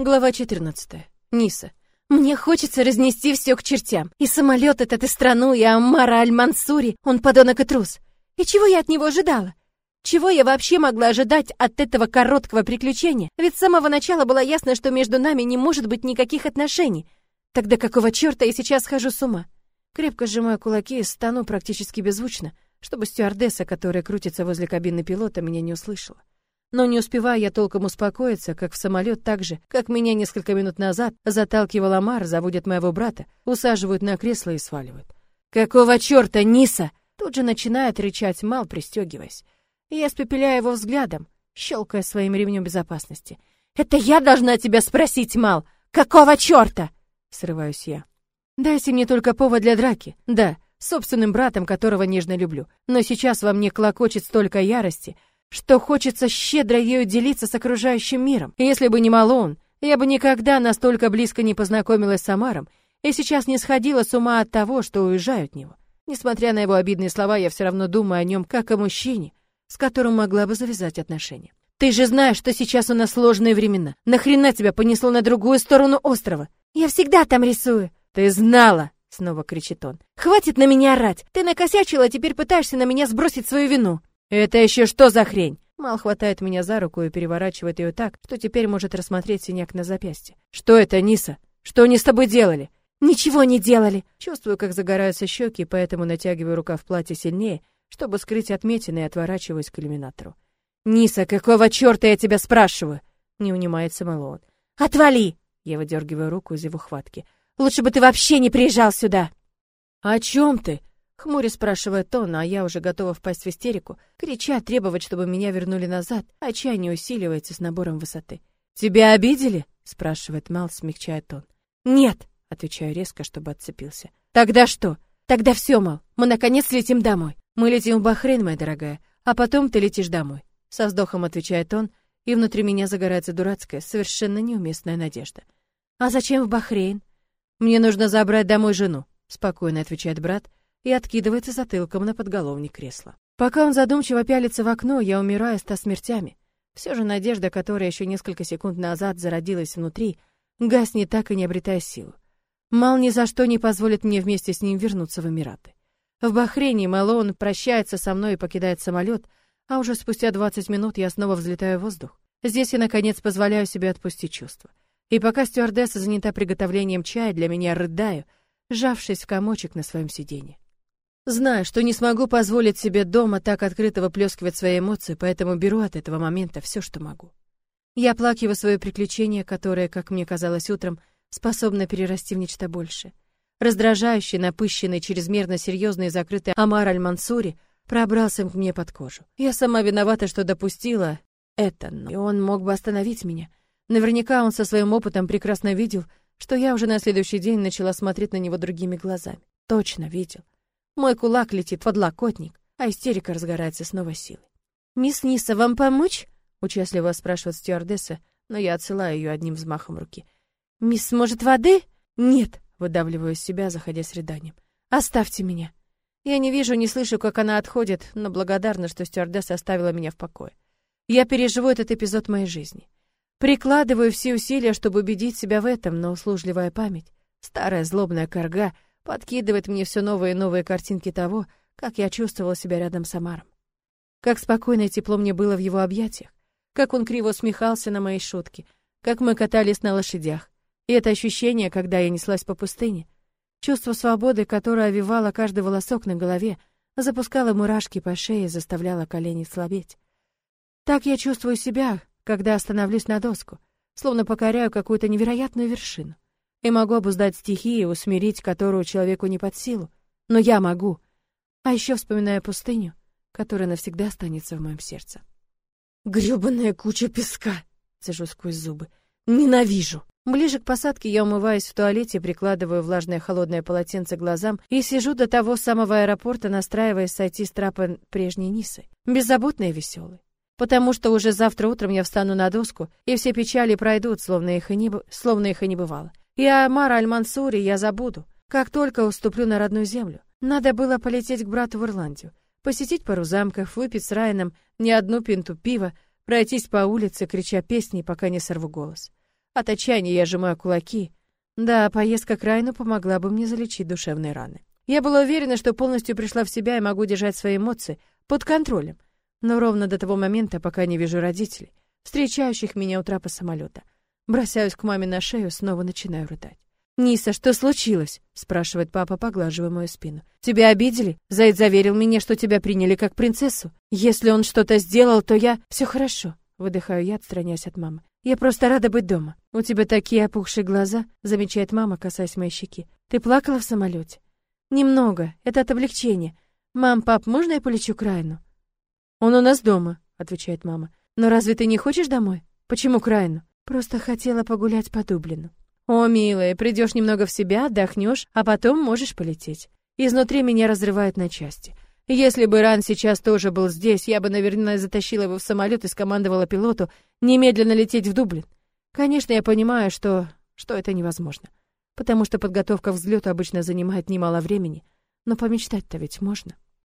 Глава 14. Ниса. Мне хочется разнести все к чертям. И самолет этот, и страну, и Аммара Аль-Мансури. Он подонок и трус. И чего я от него ожидала? Чего я вообще могла ожидать от этого короткого приключения? Ведь с самого начала было ясно, что между нами не может быть никаких отношений. Тогда какого черта я сейчас схожу с ума? Крепко сжимаю кулаки и стану практически беззвучно, чтобы стюардесса, которая крутится возле кабины пилота, меня не услышала. Но не успеваю я толком успокоиться, как в самолет так же, как меня несколько минут назад заталкивал Амар, заводят моего брата, усаживают на кресло и сваливают. «Какого черта, Ниса?» Тут же начинает рычать Мал, пристегиваясь. Я спепеляю его взглядом, щелкая своим ремнем безопасности. «Это я должна тебя спросить, Мал! Какого черта?» Срываюсь я. «Дайте мне только повод для драки. Да, собственным братом, которого нежно люблю. Но сейчас во мне клокочет столько ярости, что хочется щедро ею делиться с окружающим миром. Если бы не Малон, я бы никогда настолько близко не познакомилась с Амаром и сейчас не сходила с ума от того, что уезжаю от него. Несмотря на его обидные слова, я все равно думаю о нем как о мужчине, с которым могла бы завязать отношения. Ты же знаешь, что сейчас у нас сложные времена. Нахрена тебя понесло на другую сторону острова? Я всегда там рисую. Ты знала, снова кричит он. Хватит на меня орать. Ты накосячила, а теперь пытаешься на меня сбросить свою вину. «Это еще что за хрень?» Мал хватает меня за руку и переворачивает ее так, что теперь может рассмотреть синяк на запястье. «Что это, Ниса? Что они с тобой делали?» «Ничего не делали!» Чувствую, как загораются щеки, поэтому натягиваю рукав платья сильнее, чтобы скрыть отметины и отворачиваюсь к иллюминатору. «Ниса, какого черта я тебя спрашиваю?» Не унимается Мэлоун. «Отвали!» Я выдергиваю руку из его хватки. «Лучше бы ты вообще не приезжал сюда!» «О чем ты?» Хмуря спрашивает он, а я уже готова впасть в истерику, крича, требовать, чтобы меня вернули назад. Отчаяние усиливается с набором высоты. «Тебя обидели?» — спрашивает Мал, смягчая тон. «Нет!» — отвечаю резко, чтобы отцепился. «Тогда что? Тогда все, Мал, мы наконец летим домой. Мы летим в Бахрейн, моя дорогая, а потом ты летишь домой». Со вздохом отвечает он, и внутри меня загорается дурацкая, совершенно неуместная надежда. «А зачем в Бахрейн?» «Мне нужно забрать домой жену», — спокойно отвечает брат, и откидывается затылком на подголовник кресла. Пока он задумчиво пялится в окно, я умираю ста смертями. Все же надежда, которая еще несколько секунд назад зародилась внутри, гаснет так и не обретая силу. Мал ни за что не позволит мне вместе с ним вернуться в Эмираты. В Бахрейне Малон прощается со мной и покидает самолет, а уже спустя 20 минут я снова взлетаю в воздух. Здесь я, наконец, позволяю себе отпустить чувства. И пока стюардесса занята приготовлением чая, для меня рыдаю, сжавшись в комочек на своем сиденье. Знаю, что не смогу позволить себе дома так открыто выплескивать свои эмоции, поэтому беру от этого момента все, что могу. Я оплакиваю свое приключение, которое, как мне казалось утром, способно перерасти в нечто большее. Раздражающий, напыщенный, чрезмерно серьезный и закрытый Амар Аль-Мансури пробрался к мне под кожу. Я сама виновата, что допустила это, но и он мог бы остановить меня. Наверняка он со своим опытом прекрасно видел, что я уже на следующий день начала смотреть на него другими глазами. Точно видел. Мой кулак летит в подлокотник, а истерика разгорается с новой силой. «Мисс Ниса, вам помочь?» — участливо спрашивает стюардесса, но я отсылаю ее одним взмахом руки. «Мисс, может, воды?» «Нет», — выдавливаю из себя, заходя с рыданием. «Оставьте меня». Я не вижу, не слышу, как она отходит, но благодарна, что стюардесса оставила меня в покое. Я переживу этот эпизод моей жизни. Прикладываю все усилия, чтобы убедить себя в этом, но услужливая память, старая злобная корга — подкидывает мне все новые и новые картинки того, как я чувствовала себя рядом с Амаром. Как спокойно и тепло мне было в его объятиях, как он криво усмехался на мои шутки, как мы катались на лошадях. И это ощущение, когда я неслась по пустыне, чувство свободы, которое овивало каждый волосок на голове, запускало мурашки по шее и заставляло колени слабеть. Так я чувствую себя, когда остановлюсь на доску, словно покоряю какую-то невероятную вершину и могу обуздать стихию, усмирить которую человеку не под силу. Но я могу. А еще вспоминаю пустыню, которая навсегда останется в моем сердце. Грёбаная куча песка, цежу сквозь зубы. Ненавижу. Ближе к посадке я умываюсь в туалете, прикладываю влажное холодное полотенце к глазам и сижу до того самого аэропорта, настраиваясь сойти с трапа прежней Нисы. Беззаботный и веселый. Потому что уже завтра утром я встану на доску, и все печали пройдут, словно их и не, словно их и не бывало. И о Амара Аль-Мансуре я забуду, как только уступлю на родную землю. Надо было полететь к брату в Ирландию, посетить пару замков, выпить с Райаном не одну пинту пива, пройтись по улице, крича песни, пока не сорву голос. От отчаяния я сжимаю кулаки. Да, поездка к Райну помогла бы мне залечить душевные раны. Я была уверена, что полностью пришла в себя и могу держать свои эмоции под контролем. Но ровно до того момента, пока не вижу родителей, встречающих меня у трапа самолета. Бросаюсь к маме на шею, снова начинаю рыдать. «Ниса, что случилось?» — спрашивает папа, поглаживая мою спину. «Тебя обидели? Зайд заверил меня, что тебя приняли как принцессу. Если он что-то сделал, то я... Все хорошо». Выдыхаю я, отстраняясь от мамы. «Я просто рада быть дома. У тебя такие опухшие глаза», — замечает мама, касаясь моей щеки. «Ты плакала в самолете?» «Немного. Это от облегчения. Мам, пап, можно я полечу к Райну?» «Он у нас дома», — отвечает мама. «Но разве ты не хочешь домой? Почему к Райну?» «Просто хотела погулять по Дублину». «О, милая, придешь немного в себя, отдохнешь, а потом можешь полететь». Изнутри меня разрывает на части. Если бы Ран сейчас тоже был здесь, я бы, наверное, затащила его в самолет и скомандовала пилоту немедленно лететь в Дублин. Конечно, я понимаю, что... что это невозможно. Потому что подготовка к взлету обычно занимает немало времени. Но помечтать-то ведь можно.